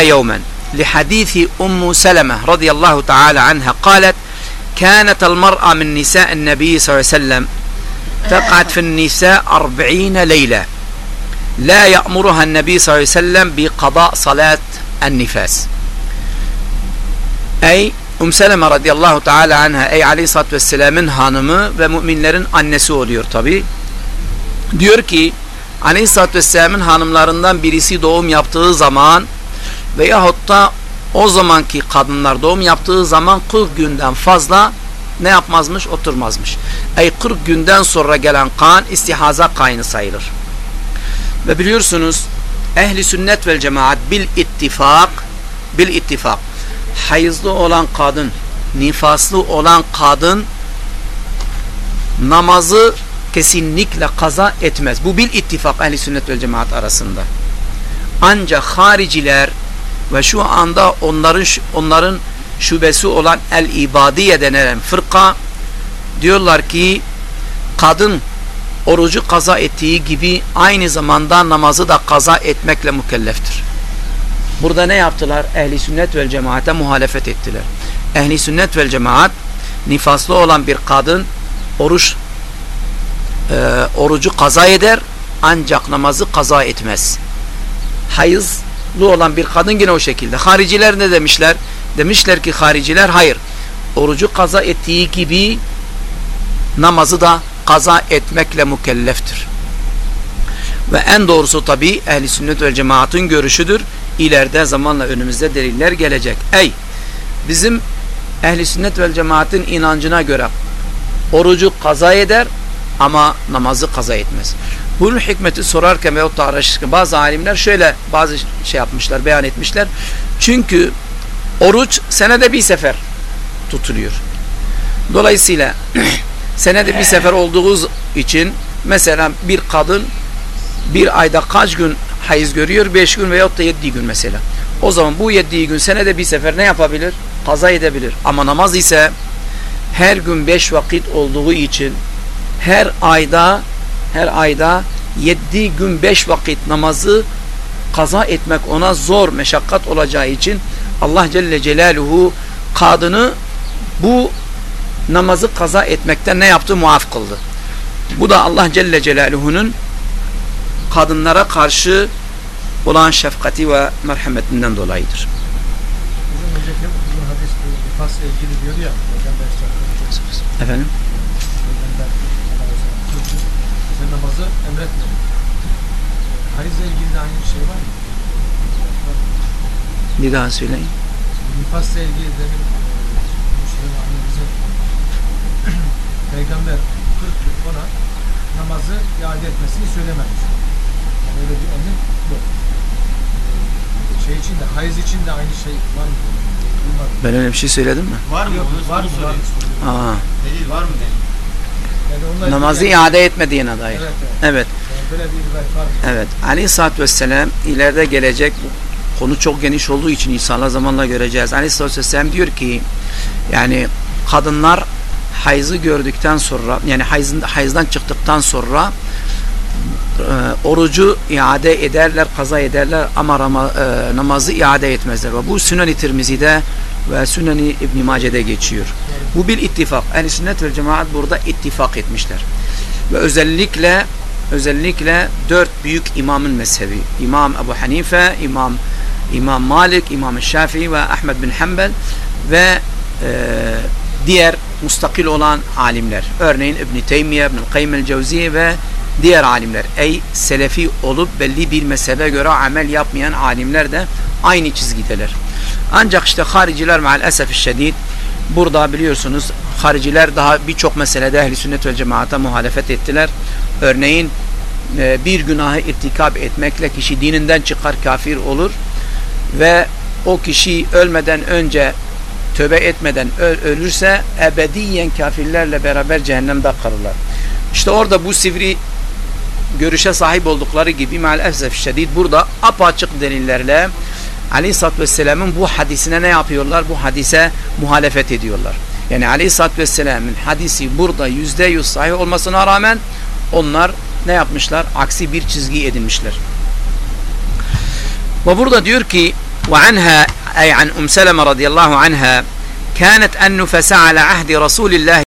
يوما. لحديث أم سلمة رضي الله تعالى عنها قالت كانت المرأة من نساء النبي صلى الله عليه وسلم تقعد في النساء أربعين ليلة لا يأمرها النبي صلى الله عليه وسلم بقضاء صلاة النفاس. أي أم سلمة رضي الله تعالى عنها أي عليه الصلاة والسلام هانمي ومؤمنين annesi oluyor tabi diyor ki Aleyhisselatü Vesselam'ın hanımlarından birisi doğum yaptığı زمان veyahut da o zamanki kadınlar doğum yaptığı zaman 40 günden fazla ne yapmazmış? Oturmazmış. Ey 40 günden sonra gelen kan istihaza kaynı sayılır. Ve biliyorsunuz ehli sünnet vel cemaat bil ittifak bil ittifak hayızlı olan kadın nifaslı olan kadın namazı kesinlikle kaza etmez. Bu bil ittifak ehli sünnet vel cemaat arasında. Ancak hariciler ve şu anda onların onların şubesi olan el ibadiye denilen fırka diyorlar ki kadın orucu kaza ettiği gibi aynı zamanda namazı da kaza etmekle mükelleftir. Burada ne yaptılar? Ehli sünnet vel cemaate muhalefet ettiler. Ehli sünnet vel cemaat nifaslı olan bir kadın oruç e, orucu kaza eder ancak namazı kaza etmez. Hayızlı olan bir kadın yine o şekilde. Hariciler ne demişler? Demişler ki hariciler hayır. Orucu kaza ettiği gibi namazı da kaza etmekle mükelleftir. Ve en doğrusu tabi ehli sünnet vel cemaatın görüşüdür. İleride zamanla önümüzde deliller gelecek. Ey bizim ehli sünnet vel cemaatin inancına göre orucu kaza eder ama namazı kaza etmez. Bunun hikmeti sorarken veyahut da araştırırken bazı alimler şöyle bazı şey yapmışlar, beyan etmişler. Çünkü oruç senede bir sefer tutuluyor. Dolayısıyla senede bir sefer olduğu için mesela bir kadın bir ayda kaç gün hayız görüyor? Beş gün veyahut da yedi gün mesela. O zaman bu yedi gün senede bir sefer ne yapabilir? Kaza edebilir. Ama namaz ise her gün beş vakit olduğu için her ayda her ayda yedi gün beş vakit namazı kaza etmek ona zor meşakkat olacağı için Allah Celle Celaluhu kadını bu namazı kaza etmekten ne yaptı? Muaf kıldı. Bu da Allah Celle Celaluhu'nun kadınlara karşı olan şefkati ve merhametinden dolayıdır. Hocam önceki uzun hadis bu nifasla ilgili diyor ya Peygamber sallallahu Efendim? Peygamber sen emretmedi. Hayızla ilgili de aynı şey var mı? Bir daha söyleyin. Nifasla ilgili demin Müslüman annemizin Peygamber 40 gün ona namazı iade etmesini söylememiş. Yani öyle bir emir yok. Şey için de, hayız için de aynı şey var mı? Duymadım. Ben öyle bir şey söyledim mi? Var mı? Yok, Onu var mı? Var mı? Aa, Delil var mı delil? Yani namazı ilgili- iade etmediğine dair. Evet, evet. Evet. Yani böyle bir? Evet. Aleyhisselatü Vesselam ileride gelecek konu çok geniş olduğu için inşallah zamanla göreceğiz. Aleyhisselatü Vesselam diyor ki yani kadınlar hayızı gördükten sonra yani hayızın, hayızdan çıktıktan sonra e, orucu iade ederler, kaza ederler ama rama, e, namazı iade etmezler. Ve bu Sünen-i Tirmizi'de ve Sünen-i İbn Mace'de geçiyor. Bu bir ittifak. Ehl-i sünnet ve cemaat burada ittifak etmişler. Ve özellikle özellikle dört büyük imamın mezhebi. İmam Ebu Hanife, İmam İmam Malik, İmam Şafii ve Ahmed bin Hanbel ve e, diğer mustakil olan alimler. Örneğin İbn Teymiye, İbn Kayyim el-Cevziye ve diğer alimler. Ey selefi olup belli bir mezhebe göre amel yapmayan alimler de aynı çizgideler. Ancak işte hariciler maalesef şiddet burada biliyorsunuz hariciler daha birçok meselede ehli sünnet ve cemaate muhalefet ettiler. Örneğin e, bir günahı irtikab etmekle kişi dininden çıkar kafir olur ve o kişi ölmeden önce tövbe etmeden öl- ölürse ebediyen kafirlerle beraber cehennemde kalırlar. İşte orada bu sivri görüşe sahip oldukları gibi maalesef şiddet burada apaçık delillerle Aleyhisselatü Vesselam'ın bu hadisine ne yapıyorlar? Bu hadise muhalefet ediyorlar. Yani Aleyhisselatü Vesselam'ın hadisi burada yüzde yüz sahih olmasına rağmen onlar ne yapmışlar? Aksi bir çizgi edinmişler. Ve burada diyor ki وعنها أي عن أم سلمة رضي الله عنها كانت النفساء على عهد رسول الله